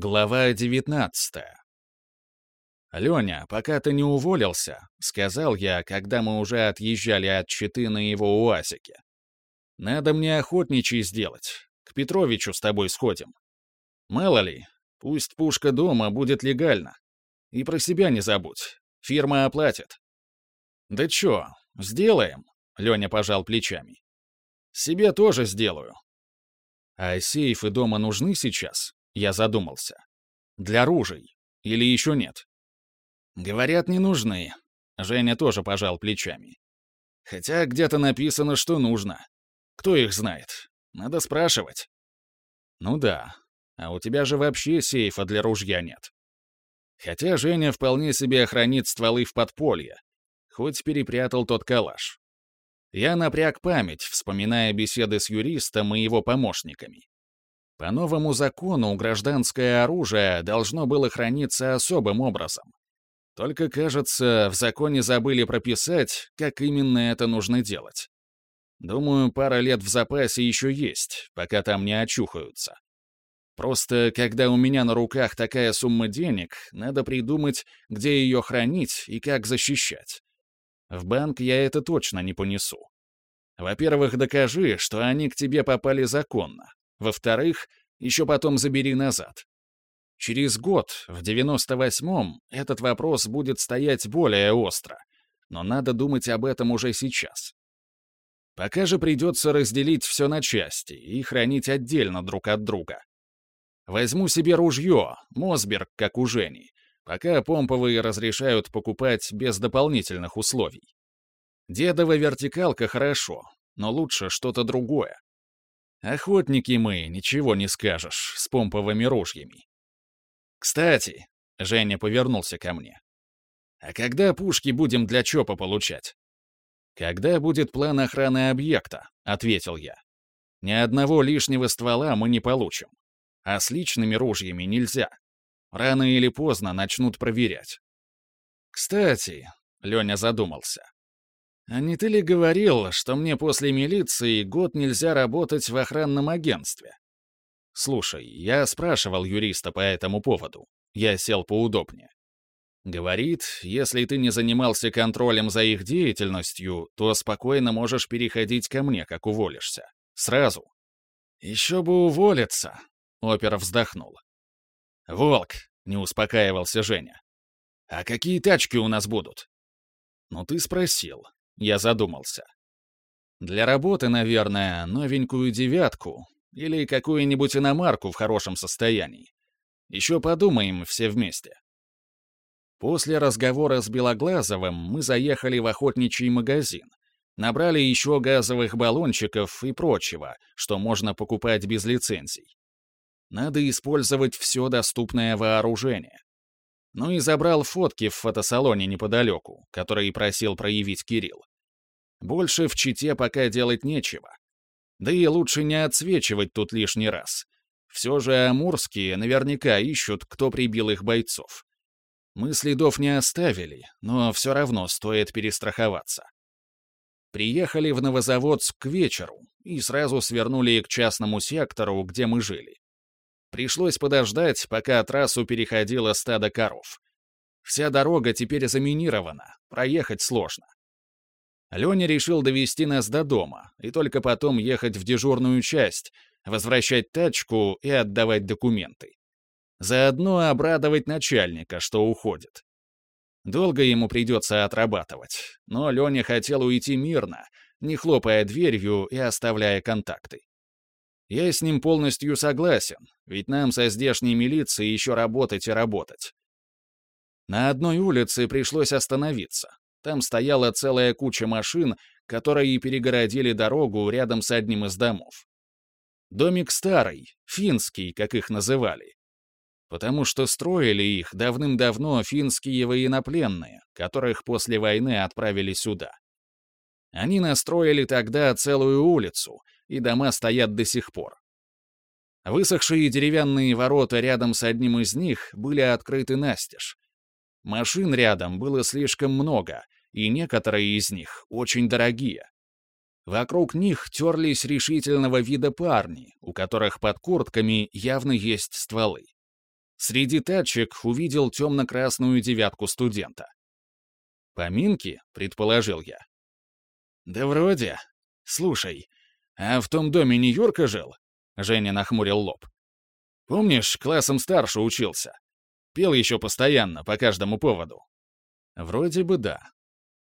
Глава 19 «Леня, пока ты не уволился», — сказал я, когда мы уже отъезжали от Читы на его УАЗике. «Надо мне охотничий сделать. К Петровичу с тобой сходим. Мало ли, пусть пушка дома будет легально. И про себя не забудь. Фирма оплатит». «Да чё, сделаем», — Леня пожал плечами. «Себе тоже сделаю». «А сейфы дома нужны сейчас?» Я задумался. Для ружей. Или еще нет? Говорят, не нужны. Женя тоже пожал плечами. Хотя где-то написано, что нужно. Кто их знает? Надо спрашивать. Ну да. А у тебя же вообще сейфа для ружья нет. Хотя Женя вполне себе хранит стволы в подполье. Хоть перепрятал тот калаш. Я напряг память, вспоминая беседы с юристом и его помощниками. По новому закону гражданское оружие должно было храниться особым образом. Только, кажется, в законе забыли прописать, как именно это нужно делать. Думаю, пара лет в запасе еще есть, пока там не очухаются. Просто, когда у меня на руках такая сумма денег, надо придумать, где ее хранить и как защищать. В банк я это точно не понесу. Во-первых, докажи, что они к тебе попали законно. Во-вторых, еще потом забери назад. Через год, в 98-м, этот вопрос будет стоять более остро, но надо думать об этом уже сейчас. Пока же придется разделить все на части и хранить отдельно друг от друга. Возьму себе ружье, Мосберг, как у Жени, пока помповые разрешают покупать без дополнительных условий. Дедова вертикалка хорошо, но лучше что-то другое. Охотники мы, ничего не скажешь, с помповыми ружьями. Кстати, Женя повернулся ко мне. А когда пушки будем для ЧОПа получать? Когда будет план охраны объекта, ответил я. Ни одного лишнего ствола мы не получим. А с личными ружьями нельзя. Рано или поздно начнут проверять. Кстати, Леня задумался. А не ты ли говорил, что мне после милиции год нельзя работать в охранном агентстве? Слушай, я спрашивал юриста по этому поводу. Я сел поудобнее. Говорит, если ты не занимался контролем за их деятельностью, то спокойно можешь переходить ко мне, как уволишься. Сразу. Еще бы уволиться. Опера вздохнул. «Волк», — не успокаивался Женя. «А какие тачки у нас будут?» «Ну ты спросил. Я задумался. Для работы, наверное, новенькую девятку или какую-нибудь иномарку в хорошем состоянии. Еще подумаем все вместе. После разговора с Белоглазовым мы заехали в охотничий магазин, набрали еще газовых баллончиков и прочего, что можно покупать без лицензий. Надо использовать все доступное вооружение. Ну и забрал фотки в фотосалоне неподалеку, которые просил проявить Кирилл. Больше в Чите пока делать нечего. Да и лучше не отсвечивать тут лишний раз. Все же амурские наверняка ищут, кто прибил их бойцов. Мы следов не оставили, но все равно стоит перестраховаться. Приехали в Новозаводск к вечеру и сразу свернули к частному сектору, где мы жили. Пришлось подождать, пока трассу переходило стадо коров. Вся дорога теперь заминирована, проехать сложно. Леня решил довести нас до дома и только потом ехать в дежурную часть, возвращать тачку и отдавать документы. Заодно обрадовать начальника, что уходит. Долго ему придется отрабатывать, но Леня хотел уйти мирно, не хлопая дверью и оставляя контакты. Я с ним полностью согласен, ведь нам со здешней милицией еще работать и работать. На одной улице пришлось остановиться. Там стояла целая куча машин, которые перегородили дорогу рядом с одним из домов. Домик старый, финский, как их называли. Потому что строили их давным-давно финские военнопленные, которых после войны отправили сюда. Они настроили тогда целую улицу, и дома стоят до сих пор. Высохшие деревянные ворота рядом с одним из них были открыты настежь. Машин рядом было слишком много, и некоторые из них очень дорогие. Вокруг них терлись решительного вида парни, у которых под куртками явно есть стволы. Среди тачек увидел темно-красную девятку студента. «Поминки?» — предположил я. «Да вроде. Слушай, а в том доме не Юрка жил?» — Женя нахмурил лоб. «Помнишь, классом старше учился? Пел еще постоянно, по каждому поводу». «Вроде бы да»,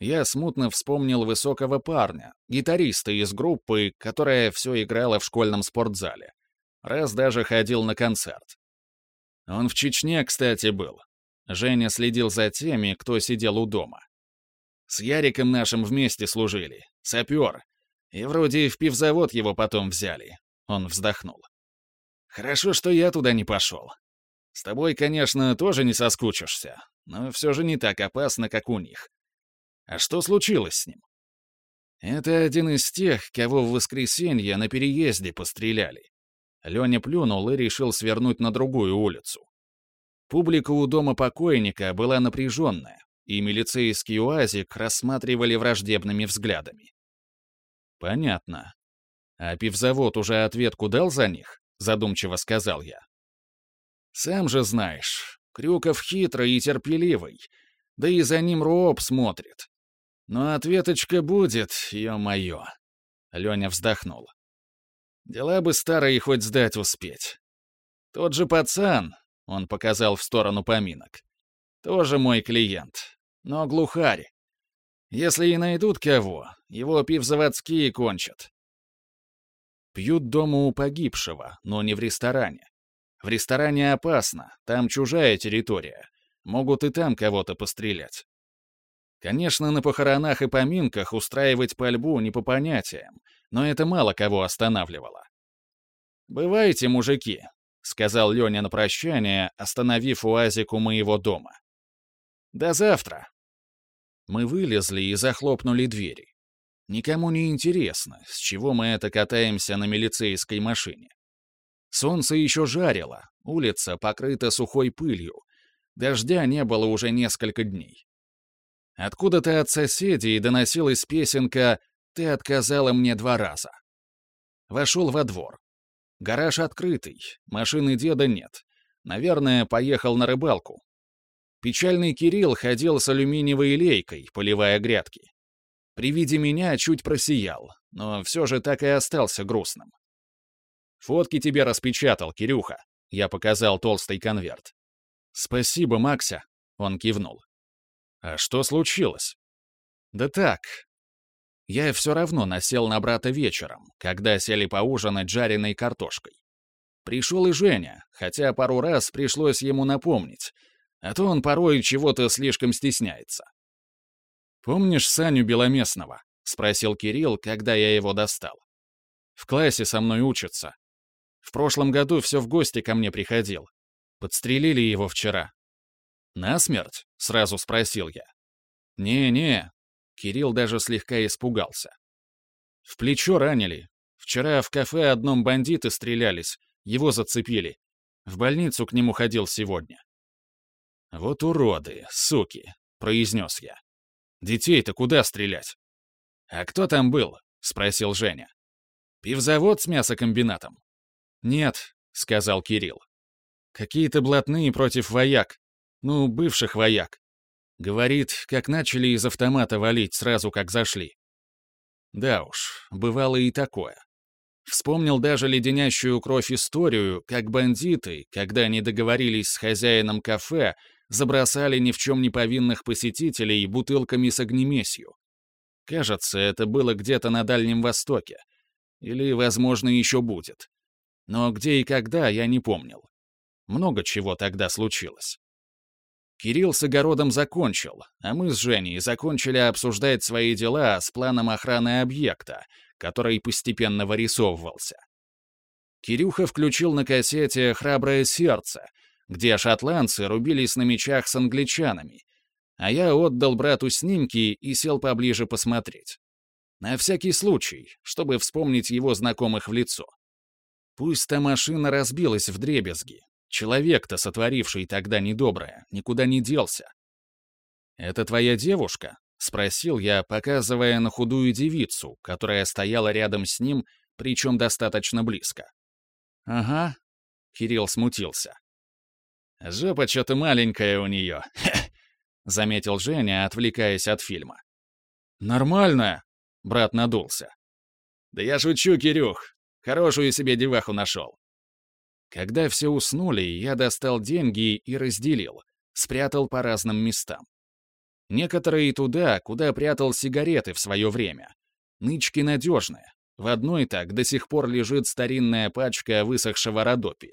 я смутно вспомнил высокого парня, гитариста из группы, которая все играла в школьном спортзале. Раз даже ходил на концерт. Он в Чечне, кстати, был. Женя следил за теми, кто сидел у дома. С Яриком нашим вместе служили. Сапер. И вроде в пивзавод его потом взяли. Он вздохнул. Хорошо, что я туда не пошел. С тобой, конечно, тоже не соскучишься, но все же не так опасно, как у них. А что случилось с ним? Это один из тех, кого в воскресенье на переезде постреляли. Леня плюнул и решил свернуть на другую улицу. Публика у дома покойника была напряженная, и милицейский уазик рассматривали враждебными взглядами. «Понятно. А пивзавод уже ответку дал за них?» — задумчиво сказал я. «Сам же знаешь, Крюков хитрый и терпеливый, да и за ним Роб смотрит. Но ответочка будет, ё-моё. Лёня вздохнул. Дела бы старые хоть сдать успеть. Тот же пацан, он показал в сторону поминок, тоже мой клиент, но глухарь. Если и найдут кого, его пивзаводские кончат. Пьют дома у погибшего, но не в ресторане. В ресторане опасно, там чужая территория. Могут и там кого-то пострелять. Конечно, на похоронах и поминках устраивать пальбу не по понятиям, но это мало кого останавливало. «Бывайте, мужики», — сказал Леня на прощание, остановив уазик у моего дома. «До завтра». Мы вылезли и захлопнули двери. Никому не интересно, с чего мы это катаемся на милицейской машине. Солнце еще жарило, улица покрыта сухой пылью. Дождя не было уже несколько дней. Откуда-то от соседей доносилась песенка «Ты отказала мне два раза». Вошел во двор. Гараж открытый, машины деда нет. Наверное, поехал на рыбалку. Печальный Кирилл ходил с алюминиевой лейкой, поливая грядки. При виде меня чуть просиял, но все же так и остался грустным. «Фотки тебе распечатал, Кирюха», — я показал толстый конверт. «Спасибо, Макся», — он кивнул. А что случилось? Да так. Я все равно насел на брата вечером, когда сели поужинать жареной картошкой. Пришел и Женя, хотя пару раз пришлось ему напомнить, а то он порой чего-то слишком стесняется. «Помнишь Саню Беломестного?» — спросил Кирилл, когда я его достал. «В классе со мной учится. В прошлом году все в гости ко мне приходил. Подстрелили его вчера. «Насмерть?» — сразу спросил я. «Не-не». Кирилл даже слегка испугался. «В плечо ранили. Вчера в кафе одном бандиты стрелялись, его зацепили. В больницу к нему ходил сегодня». «Вот уроды, суки», — произнес я. «Детей-то куда стрелять?» «А кто там был?» — спросил Женя. «Пивзавод с мясокомбинатом?» «Нет», — сказал Кирилл. «Какие-то блатные против вояк. Ну, бывших вояк. Говорит, как начали из автомата валить сразу, как зашли. Да уж, бывало и такое. Вспомнил даже леденящую кровь историю, как бандиты, когда они договорились с хозяином кафе, забросали ни в чем не повинных посетителей бутылками с огнемесью. Кажется, это было где-то на Дальнем Востоке. Или, возможно, еще будет. Но где и когда, я не помнил. Много чего тогда случилось. Кирилл с огородом закончил, а мы с Женей закончили обсуждать свои дела с планом охраны объекта, который постепенно вырисовывался. Кирюха включил на кассете «Храброе сердце», где шотландцы рубились на мечах с англичанами, а я отдал брату снимки и сел поближе посмотреть. На всякий случай, чтобы вспомнить его знакомых в лицо. Пусть та машина разбилась в дребезги, Человек-то, сотворивший тогда недоброе, никуда не делся. «Это твоя девушка?» — спросил я, показывая на худую девицу, которая стояла рядом с ним, причем достаточно близко. «Ага», — Кирилл смутился. «Жопа что-то маленькая у нее», — заметил Женя, отвлекаясь от фильма. «Нормальная», — брат надулся. «Да я шучу, Кирюх. Хорошую себе деваху нашел». Когда все уснули, я достал деньги и разделил, спрятал по разным местам. Некоторые туда, куда прятал сигареты в свое время. Нычки надежные. В одной так до сих пор лежит старинная пачка высохшего родопи.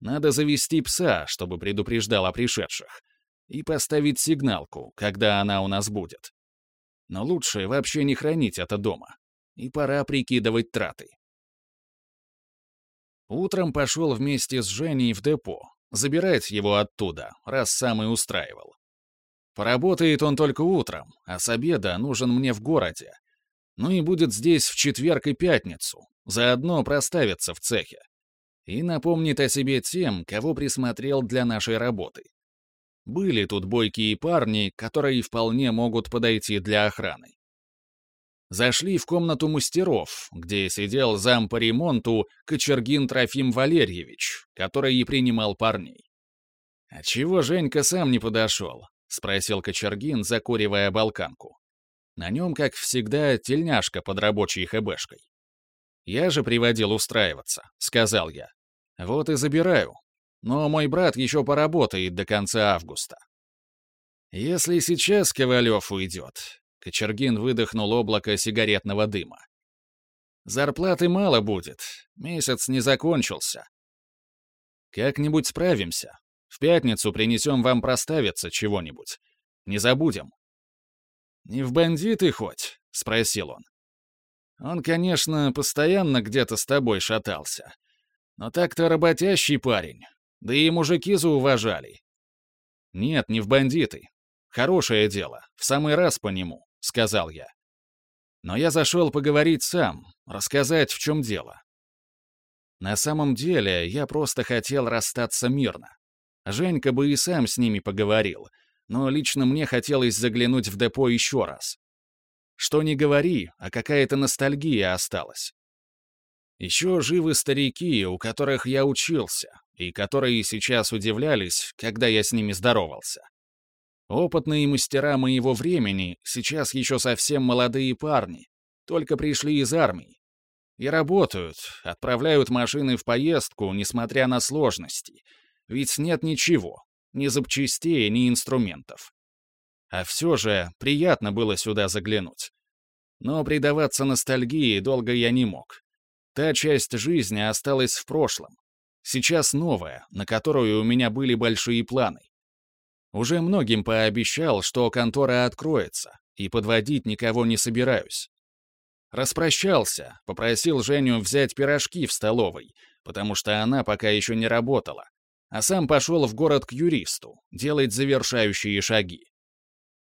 Надо завести пса, чтобы предупреждал о пришедших. И поставить сигналку, когда она у нас будет. Но лучше вообще не хранить это дома. И пора прикидывать траты. Утром пошел вместе с Женей в депо, забирать его оттуда, раз сам и устраивал. Поработает он только утром, а с обеда нужен мне в городе. Ну и будет здесь в четверг и пятницу, заодно проставится в цехе. И напомнит о себе тем, кого присмотрел для нашей работы. Были тут бойкие парни, которые вполне могут подойти для охраны. Зашли в комнату мастеров, где сидел зам по ремонту Кочергин Трофим Валерьевич, который и принимал парней. А чего Женька сам не подошел? — спросил Кочергин, закуривая балканку. На нем, как всегда, тельняшка под рабочей хэбэшкой. «Я же приводил устраиваться», — сказал я. «Вот и забираю. Но мой брат еще поработает до конца августа». «Если сейчас Ковалев уйдет», — Кочергин выдохнул облако сигаретного дыма. «Зарплаты мало будет, месяц не закончился. Как-нибудь справимся, в пятницу принесем вам проставиться чего-нибудь. Не забудем». «Не в бандиты хоть?» — спросил он. «Он, конечно, постоянно где-то с тобой шатался. Но так-то работящий парень. Да и мужики зауважали». «Нет, не в бандиты. Хорошее дело. В самый раз по нему», — сказал я. Но я зашел поговорить сам, рассказать, в чем дело. На самом деле, я просто хотел расстаться мирно. Женька бы и сам с ними поговорил, но лично мне хотелось заглянуть в депо еще раз. Что не говори, а какая-то ностальгия осталась. Еще живы старики, у которых я учился, и которые сейчас удивлялись, когда я с ними здоровался. Опытные мастера моего времени сейчас еще совсем молодые парни, только пришли из армии. И работают, отправляют машины в поездку, несмотря на сложности, ведь нет ничего, ни запчастей, ни инструментов. А все же приятно было сюда заглянуть. Но предаваться ностальгии долго я не мог. Та часть жизни осталась в прошлом. Сейчас новая, на которую у меня были большие планы. Уже многим пообещал, что контора откроется, и подводить никого не собираюсь. Распрощался, попросил Женю взять пирожки в столовой, потому что она пока еще не работала, а сам пошел в город к юристу, делать завершающие шаги.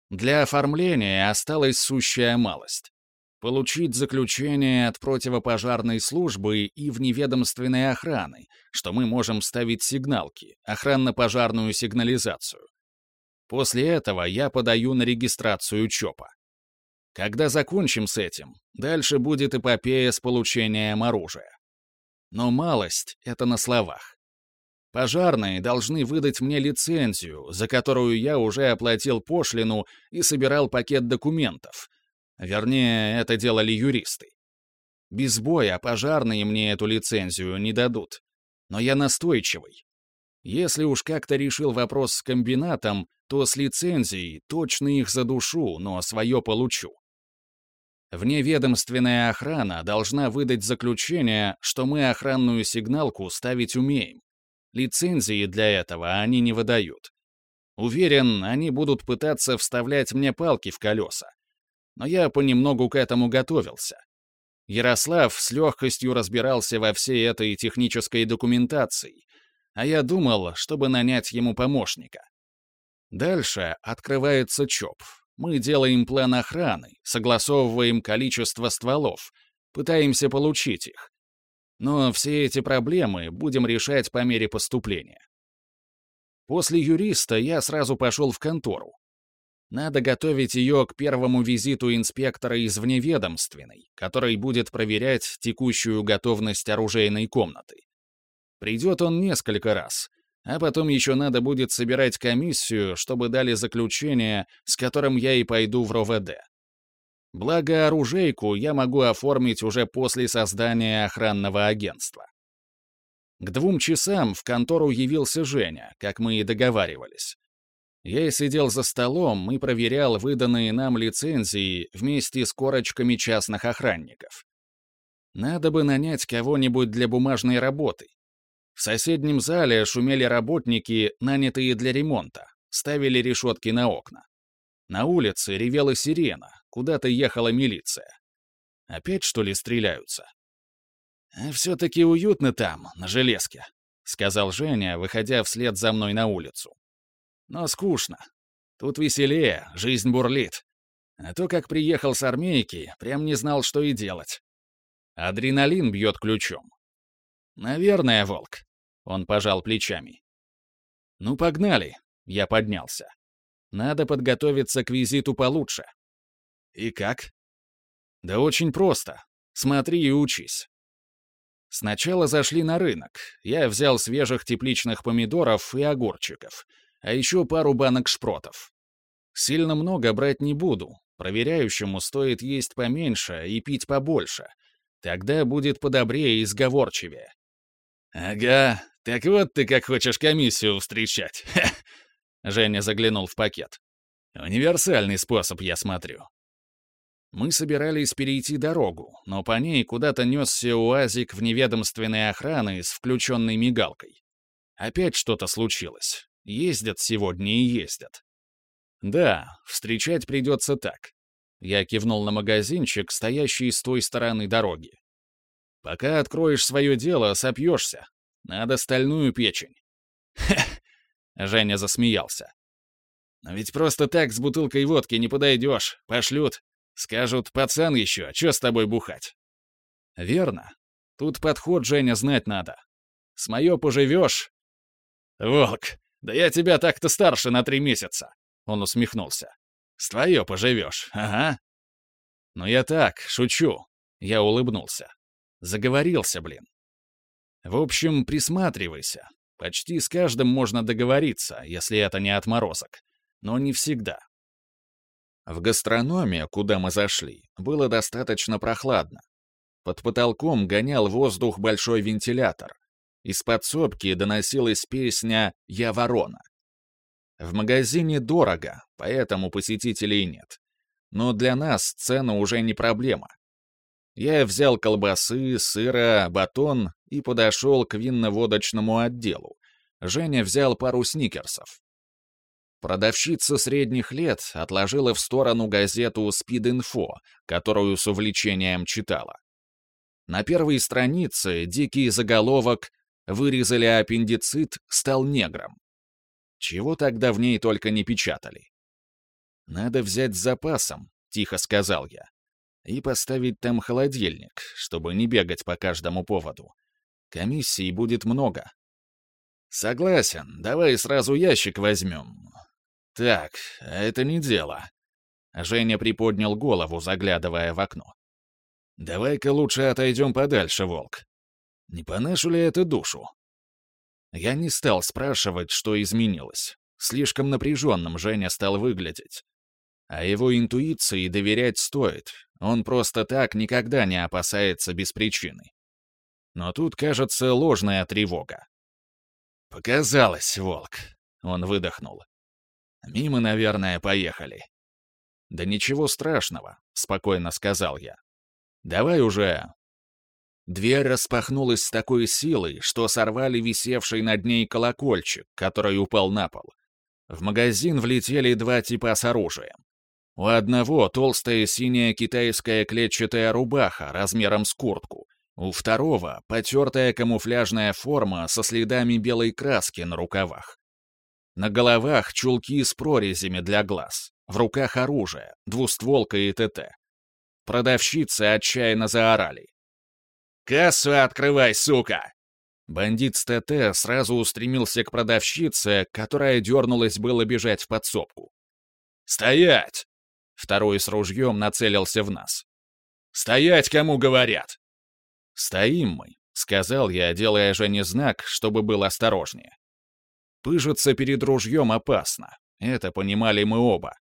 Для оформления осталась сущая малость. Получить заключение от противопожарной службы и вневедомственной охраны, что мы можем ставить сигналки, охранно-пожарную сигнализацию. После этого я подаю на регистрацию ЧОПа. Когда закончим с этим, дальше будет эпопея с получением оружия. Но малость — это на словах. Пожарные должны выдать мне лицензию, за которую я уже оплатил пошлину и собирал пакет документов. Вернее, это делали юристы. Без боя пожарные мне эту лицензию не дадут. Но я настойчивый. Если уж как-то решил вопрос с комбинатом, то с лицензией точно их задушу, но свое получу. Вневедомственная охрана должна выдать заключение, что мы охранную сигналку ставить умеем. Лицензии для этого они не выдают. Уверен, они будут пытаться вставлять мне палки в колеса. Но я понемногу к этому готовился. Ярослав с легкостью разбирался во всей этой технической документации, а я думал, чтобы нанять ему помощника. Дальше открывается ЧОП. Мы делаем план охраны, согласовываем количество стволов, пытаемся получить их, но все эти проблемы будем решать по мере поступления. После юриста я сразу пошел в контору. Надо готовить ее к первому визиту инспектора из вневедомственной, который будет проверять текущую готовность оружейной комнаты. Придет он несколько раз, А потом еще надо будет собирать комиссию, чтобы дали заключение, с которым я и пойду в РОВД. Благо, оружейку я могу оформить уже после создания охранного агентства. К двум часам в контору явился Женя, как мы и договаривались. Я сидел за столом и проверял выданные нам лицензии вместе с корочками частных охранников. Надо бы нанять кого-нибудь для бумажной работы. В соседнем зале шумели работники, нанятые для ремонта, ставили решетки на окна. На улице ревела сирена, куда-то ехала милиция. Опять, что ли, стреляются? «А «Все-таки уютно там, на железке», — сказал Женя, выходя вслед за мной на улицу. Но скучно. Тут веселее, жизнь бурлит. А то, как приехал с армейки, прям не знал, что и делать. Адреналин бьет ключом. Наверное, волк. Он пожал плечами. Ну, погнали. Я поднялся. Надо подготовиться к визиту получше. И как? Да очень просто. Смотри и учись. Сначала зашли на рынок. Я взял свежих тепличных помидоров и огурчиков — а еще пару банок шпротов. Сильно много брать не буду, проверяющему стоит есть поменьше и пить побольше. Тогда будет подобрее и сговорчивее. «Ага, так вот ты как хочешь комиссию встречать!» Женя заглянул в пакет. «Универсальный способ, я смотрю». Мы собирались перейти дорогу, но по ней куда-то несся уазик в неведомственной охраны с включенной мигалкой. Опять что-то случилось. Ездят сегодня и ездят. Да, встречать придется так. Я кивнул на магазинчик, стоящий с той стороны дороги. Пока откроешь свое дело, сопьешься. Надо стальную печень. Хе! Женя засмеялся. Но ведь просто так с бутылкой водки не подойдешь. Пошлют. Скажут, пацан еще, что с тобой бухать? Верно. Тут подход, Женя, знать надо. С мое поживешь. Волк, «Да я тебя так-то старше на три месяца», — он усмехнулся. «С твое поживешь, ага». «Но я так, шучу», — я улыбнулся. Заговорился, блин. В общем, присматривайся. Почти с каждым можно договориться, если это не отморозок. Но не всегда. В гастрономе, куда мы зашли, было достаточно прохладно. Под потолком гонял воздух большой вентилятор, из подсобки доносилась песня «Я ворона». В магазине дорого, поэтому посетителей нет. Но для нас цена уже не проблема. Я взял колбасы, сыра, батон и подошел к винно-водочному отделу. Женя взял пару сникерсов. Продавщица средних лет отложила в сторону газету «Спид-инфо», которую с увлечением читала. На первой странице дикий заголовок Вырезали аппендицит, стал негром. Чего тогда в ней только не печатали. «Надо взять с запасом», — тихо сказал я, «и поставить там холодильник, чтобы не бегать по каждому поводу. Комиссий будет много». «Согласен, давай сразу ящик возьмем». «Так, это не дело». Женя приподнял голову, заглядывая в окно. «Давай-ка лучше отойдем подальше, волк. Не по нашу ли это душу? Я не стал спрашивать, что изменилось. Слишком напряженным Женя стал выглядеть. А его интуиции доверять стоит. Он просто так никогда не опасается без причины. Но тут, кажется, ложная тревога. «Показалось, волк», — он выдохнул. «Мимо, наверное, поехали». «Да ничего страшного», — спокойно сказал я. «Давай уже Дверь распахнулась с такой силой, что сорвали висевший над ней колокольчик, который упал на пол. В магазин влетели два типа с оружием. У одного толстая синяя китайская клетчатая рубаха размером с куртку, у второго потертая камуфляжная форма со следами белой краски на рукавах. На головах чулки с прорезями для глаз, в руках оружие, двустволка и ТТ. Продавщицы отчаянно заорали. «Кассу открывай, сука!» Бандит с ТТ сразу устремился к продавщице, которая дернулась было бежать в подсобку. «Стоять!» Второй с ружьем нацелился в нас. «Стоять, кому говорят!» «Стоим мы», — сказал я, делая Жене знак, чтобы был осторожнее. Пыжиться перед ружьем опасно. Это понимали мы оба.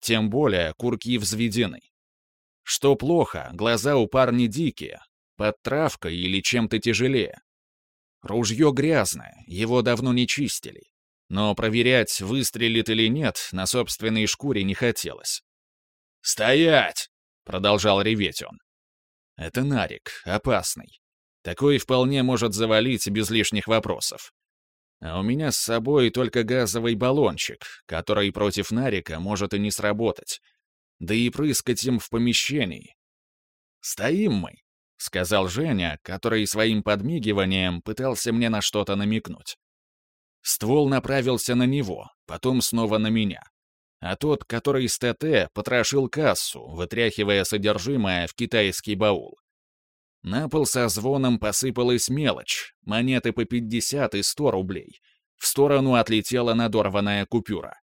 Тем более курки взведены. Что плохо, глаза у парня дикие, под травкой или чем-то тяжелее. Ружье грязное, его давно не чистили. Но проверять, выстрелит или нет, на собственной шкуре не хотелось. «Стоять!» — продолжал реветь он. «Это Нарик, опасный. Такой вполне может завалить без лишних вопросов. А у меня с собой только газовый баллончик, который против Нарика может и не сработать. Да и прыскать им в помещении. Стоим мы, — сказал Женя, который своим подмигиванием пытался мне на что-то намекнуть. Ствол направился на него, потом снова на меня. А тот, который с ТТ, потрошил кассу, вытряхивая содержимое в китайский баул. На пол со звоном посыпалась мелочь, монеты по 50 и 100 рублей. В сторону отлетела надорванная купюра.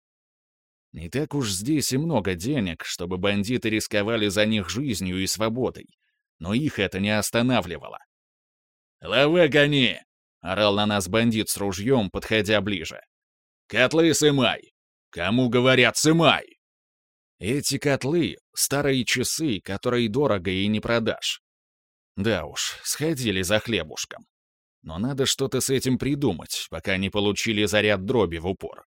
Не так уж здесь и много денег, чтобы бандиты рисковали за них жизнью и свободой но их это не останавливало. «Лавы гони!» — орал на нас бандит с ружьем, подходя ближе. «Котлы сымай! Кому говорят, сымай!» Эти котлы — старые часы, которые дорого и не продашь. Да уж, сходили за хлебушком. Но надо что-то с этим придумать, пока не получили заряд дроби в упор.